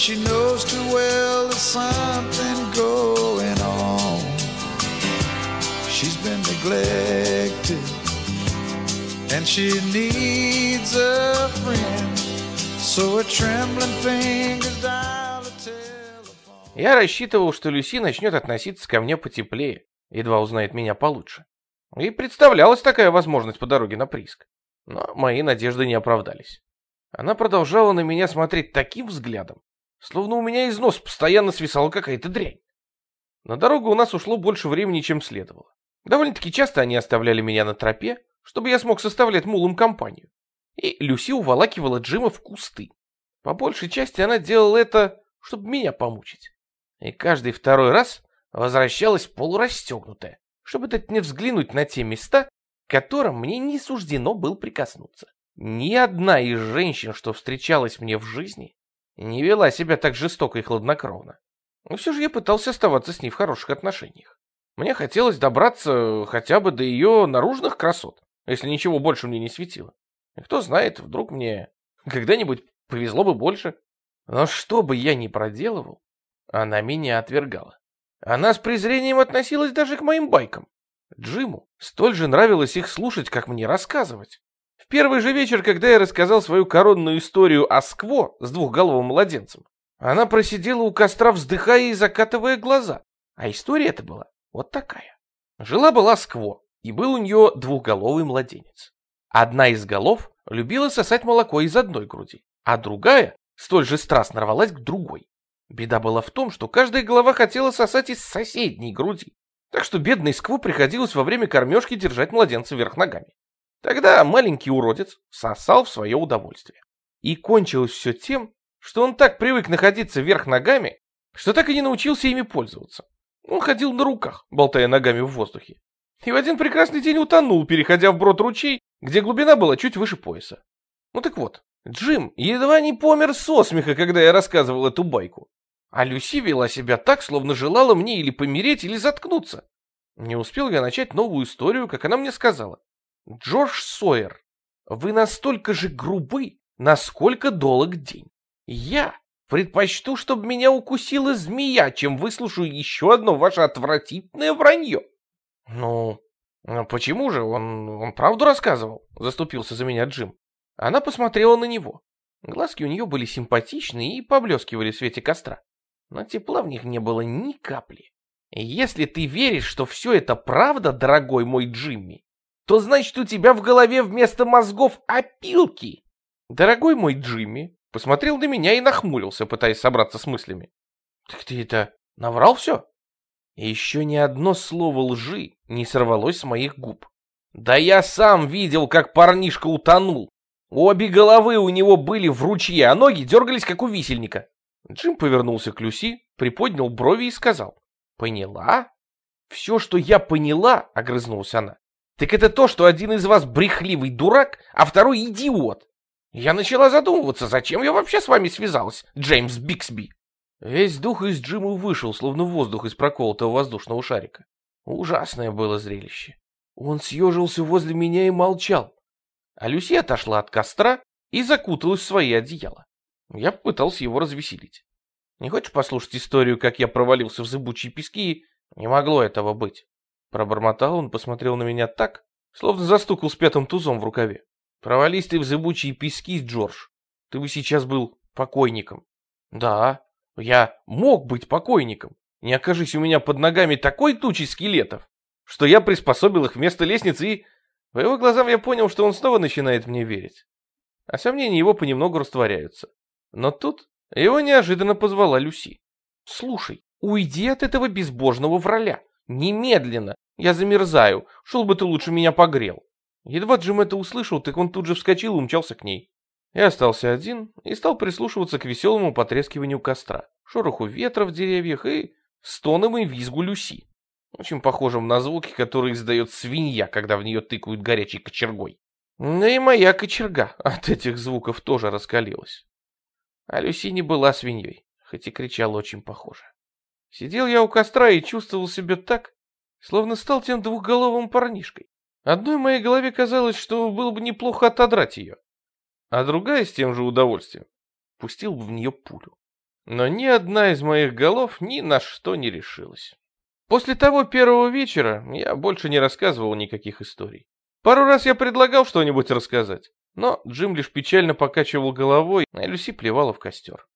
she knows too well there's something going on. She's been neglected, and she needs a friend. So her trembling fingers dial the telephone. Я рассчитывал, что Люси начнет относиться ко мне потеплее, едва узнает меня получше. И представлялась такая возможность по дороге на прииск. Но мои надежды не оправдались. Она продолжала на меня смотреть таким взглядом, словно у меня из носа постоянно свисала какая-то дрянь. На дорогу у нас ушло больше времени, чем следовало. Довольно-таки часто они оставляли меня на тропе, чтобы я смог составлять мулам компанию. И Люси уволакивала Джима в кусты. По большей части она делала это, чтобы меня помучить. И каждый второй раз возвращалась полурастегнутая, чтобы дать мне взглянуть на те места, которым мне не суждено было прикоснуться. Ни одна из женщин, что встречалась мне в жизни, не вела себя так жестоко и хладнокровно. Но все же я пытался оставаться с ней в хороших отношениях. Мне хотелось добраться хотя бы до ее наружных красот, если ничего больше мне не светило. И кто знает, вдруг мне когда-нибудь повезло бы больше. Но что бы я ни проделывал, она меня отвергала. Она с презрением относилась даже к моим байкам. Джиму столь же нравилось их слушать, как мне рассказывать. Первый же вечер, когда я рассказал свою коронную историю о Скво с двухголовым младенцем, она просидела у костра, вздыхая и закатывая глаза. А история эта была вот такая. Жила-была Скво, и был у нее двухголовый младенец. Одна из голов любила сосать молоко из одной груди, а другая столь же страстно рвалась к другой. Беда была в том, что каждая голова хотела сосать из соседней груди, так что бедной Скву приходилось во время кормежки держать младенца вверх ногами. Тогда маленький уродец сосал в свое удовольствие. И кончилось все тем, что он так привык находиться вверх ногами, что так и не научился ими пользоваться. Он ходил на руках, болтая ногами в воздухе. И в один прекрасный день утонул, переходя в брод ручей, где глубина была чуть выше пояса. Ну так вот, Джим едва не помер со смеха, когда я рассказывал эту байку. А Люси вела себя так, словно желала мне или помереть, или заткнуться. Не успел я начать новую историю, как она мне сказала. «Джордж Сойер, вы настолько же грубы, насколько долг день. Я предпочту, чтобы меня укусила змея, чем выслушаю еще одно ваше отвратительное вранье». «Ну, а почему же? Он, он правду рассказывал?» — заступился за меня Джим. Она посмотрела на него. Глазки у нее были симпатичные и поблескивали в свете костра но тепла в них не было ни капли. Если ты веришь, что все это правда, дорогой мой Джимми, то значит у тебя в голове вместо мозгов опилки. Дорогой мой Джимми посмотрел на меня и нахмурился, пытаясь собраться с мыслями. Так ты это наврал все? еще ни одно слово лжи не сорвалось с моих губ. Да я сам видел, как парнишка утонул. Обе головы у него были в ручье, а ноги дергались, как у висельника. Джим повернулся к Люси, приподнял брови и сказал. «Поняла?» «Все, что я поняла», — огрызнулась она, «так это то, что один из вас брехливый дурак, а второй идиот. Я начала задумываться, зачем я вообще с вами связалась, Джеймс Биксби?» Весь дух из Джима вышел, словно воздух из проколотого воздушного шарика. Ужасное было зрелище. Он съежился возле меня и молчал. А Люси отошла от костра и закуталась в свои одеяла. Я попытался его развеселить. Не хочешь послушать историю, как я провалился в зыбучие пески? Не могло этого быть. Пробормотал он, посмотрел на меня так, словно застукал с пятым тузом в рукаве. Провались ты в зыбучие пески, Джордж. Ты бы сейчас был покойником. Да, я мог быть покойником. Не окажись у меня под ногами такой тучи скелетов, что я приспособил их вместо лестницы и... По его глазам я понял, что он снова начинает мне верить. А сомнения его понемногу растворяются. Но тут его неожиданно позвала Люси. «Слушай, уйди от этого безбожного враля. Немедленно. Я замерзаю. Шел бы ты лучше меня погрел». Едва Джим это услышал, так он тут же вскочил и умчался к ней. Я остался один и стал прислушиваться к веселому потрескиванию костра, шороху ветра в деревьях и стонам и визгу Люси. Очень похожим на звуки, которые издает свинья, когда в нее тыкают горячей кочергой. Но и моя кочерга от этих звуков тоже раскалилась. А Люси не была свиньей, хоть и кричала очень похоже. Сидел я у костра и чувствовал себя так, словно стал тем двухголовым парнишкой. Одной моей голове казалось, что было бы неплохо отодрать ее. а другая с тем же удовольствием пустил бы в нее пулю. Но ни одна из моих голов ни на что не решилась. После того первого вечера я больше не рассказывал никаких историй. Пару раз я предлагал что-нибудь рассказать, но Джим лишь печально покачивал головой, а Люси плевала в костер.